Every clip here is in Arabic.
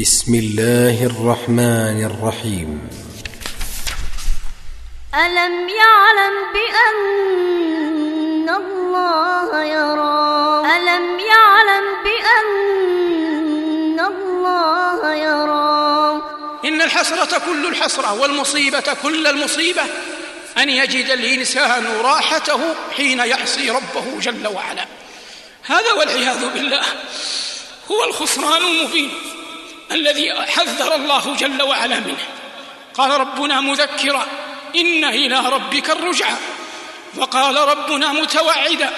بسم الله الرحمن الرحيم. ألم يعلم بأن الله يرى؟ ألم يعلم بأن الله يرى؟ إن الحسرة كل الحسرة والمصيبة كل المصيبة. أن يجد الإنسان راحته حين يعصي ربه جل وعلا. هذا والعياذ بالله. هو الخسران المبين. الذي حذر الله جل وعلا منه. قال ربنا مذكرا إن إلى ربك الرجعى. وقال ربنا متوعدا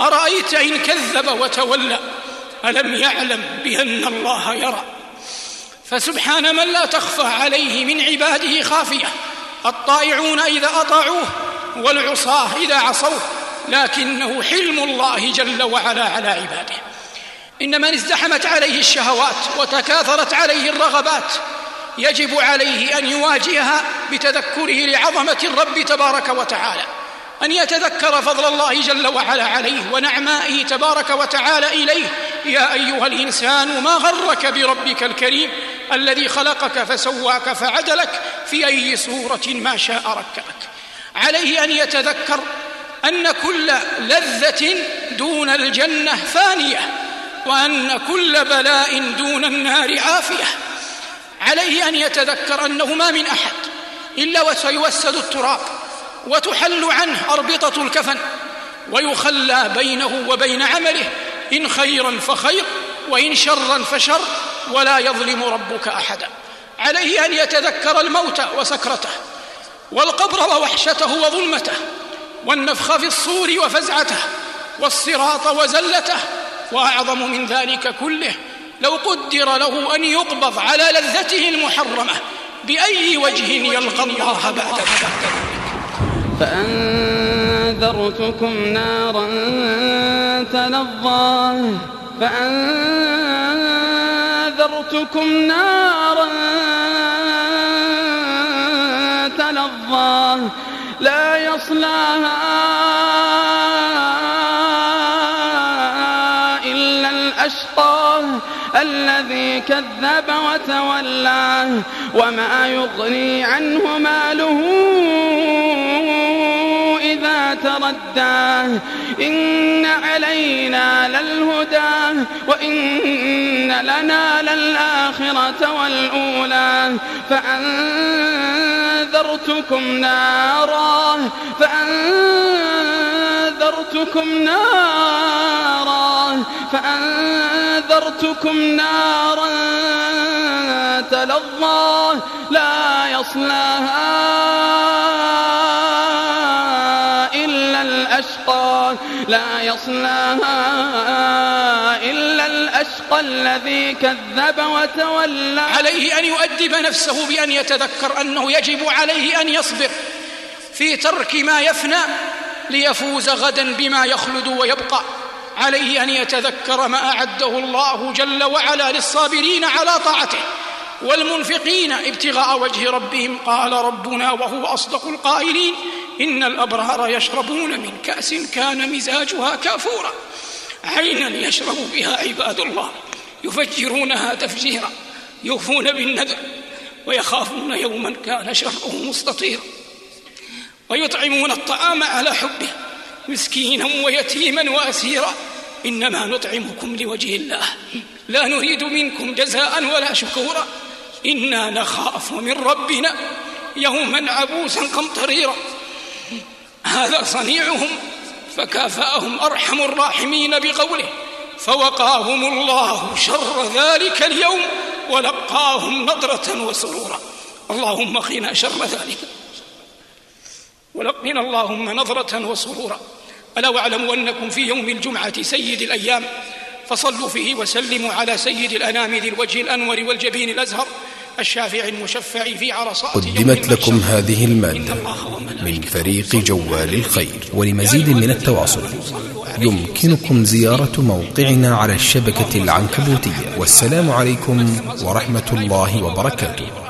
أرأيت إن كذب وتولى ألم يعلم بأن الله يرى. فسبحان من لا تخفى عليه من عباده خافية. الطائعون إذا أطاعوه والعصاة إذا عصوه لكنه حلم الله جل وعلا على عباده. إن من ازدحمت عليه الشهوات وتكاثرت عليه الرغبات. يجب عليه أن يواجهها بتذكره لعظمة الرب تبارك وتعالى. أن يتذكر فضل الله جل وعلا عليه ونعمائه تبارك وتعالى إليه. يا أيها الإنسان ما غرك بربك الكريم الذي خلقك فسواك فعدلك في أي صورة ما شاء ركبك؟ عليه أن يتذكر أن كل لذة دون الجنة فانية. وأن كل بلاء دون النار عافية. عليه أن يتذكر أنه ما من أحد إلا وسيوسد التراب وتحل عنه أربطة الكفن ويخلى بينه وبين عمله إن خيرا فخير وإن شرا فشر ولا يظلم ربك أحدا. عليه أن يتذكر الموت وسكرته والقبر ووحشته وظلمته والنفخ في الصور وفزعته والصراط وزلته وأعظم من ذلك كله لو قدر له أن يقبض على لذته المحرمة بأي وجه يلقى الله بعد ذلك. فأنذرتكم نارا تلظى فأنذرتكم نارا تلظى لا يصلاها الأشقى الذي كذب وتولى وما يغني عنه ماله إذا تردى. إن علينا للهدى وإن لنا للآخرة والأولى. فأنذرتكم نارا فأنذرتكم نارا فأنذرتكم نارا تلظى لا يصلاها إلا الأشقى لا يصلاها إلا الأشقى الذي كذب وتولى. عليه أن يؤدب نفسه بأن يتذكر أنه يجب عليه أن يصبر في ترك ما يفنى. ليفوز غدا بما يخلد ويبقى. عليه أن يتذكر ما أعده الله جل وعلا للصابرين على طاعته والمنفقين ابتغاء وجه ربهم. قال ربنا وهو أصدق القائلين إن الأبرار يشربون من كأس كان مزاجها كافورا. عينا يشرب بها عباد الله يفجرونها تفجيرا يوفون بالنذر ويخافون يوما كان شره مستطيرا. ويطعمون الطعام على حبه مسكينا ويتيما وأسيرا. إنما نطعمكم لوجه الله لا نريد منكم جزاء ولا شكورا. إنا نخاف من ربنا يوما عبوسا قمطريرا. هذا صنيعهم فكافأهم أرحم الراحمين بقوله فوقاهم الله شر ذلك اليوم ولقاهم نضرة وسرورا. اللهم قنا شر ذلك. ولقنا اللهم نظرة وسرورا. ألا واعلموا أنكم في يوم الجمعة سيد الأيام. فصلوا فيه وسلموا على سيد الأنام ذي الوجه الأنور والجبين الأزهر. الشافع المشفع في عرصات قدمت لكم هذه المادة من فريق جوال الخير ولمزيد من التواصل. يمكنكم زيارة موقعنا على الشبكة العنكبوتية. والسلام عليكم ورحمة الله وبركاته.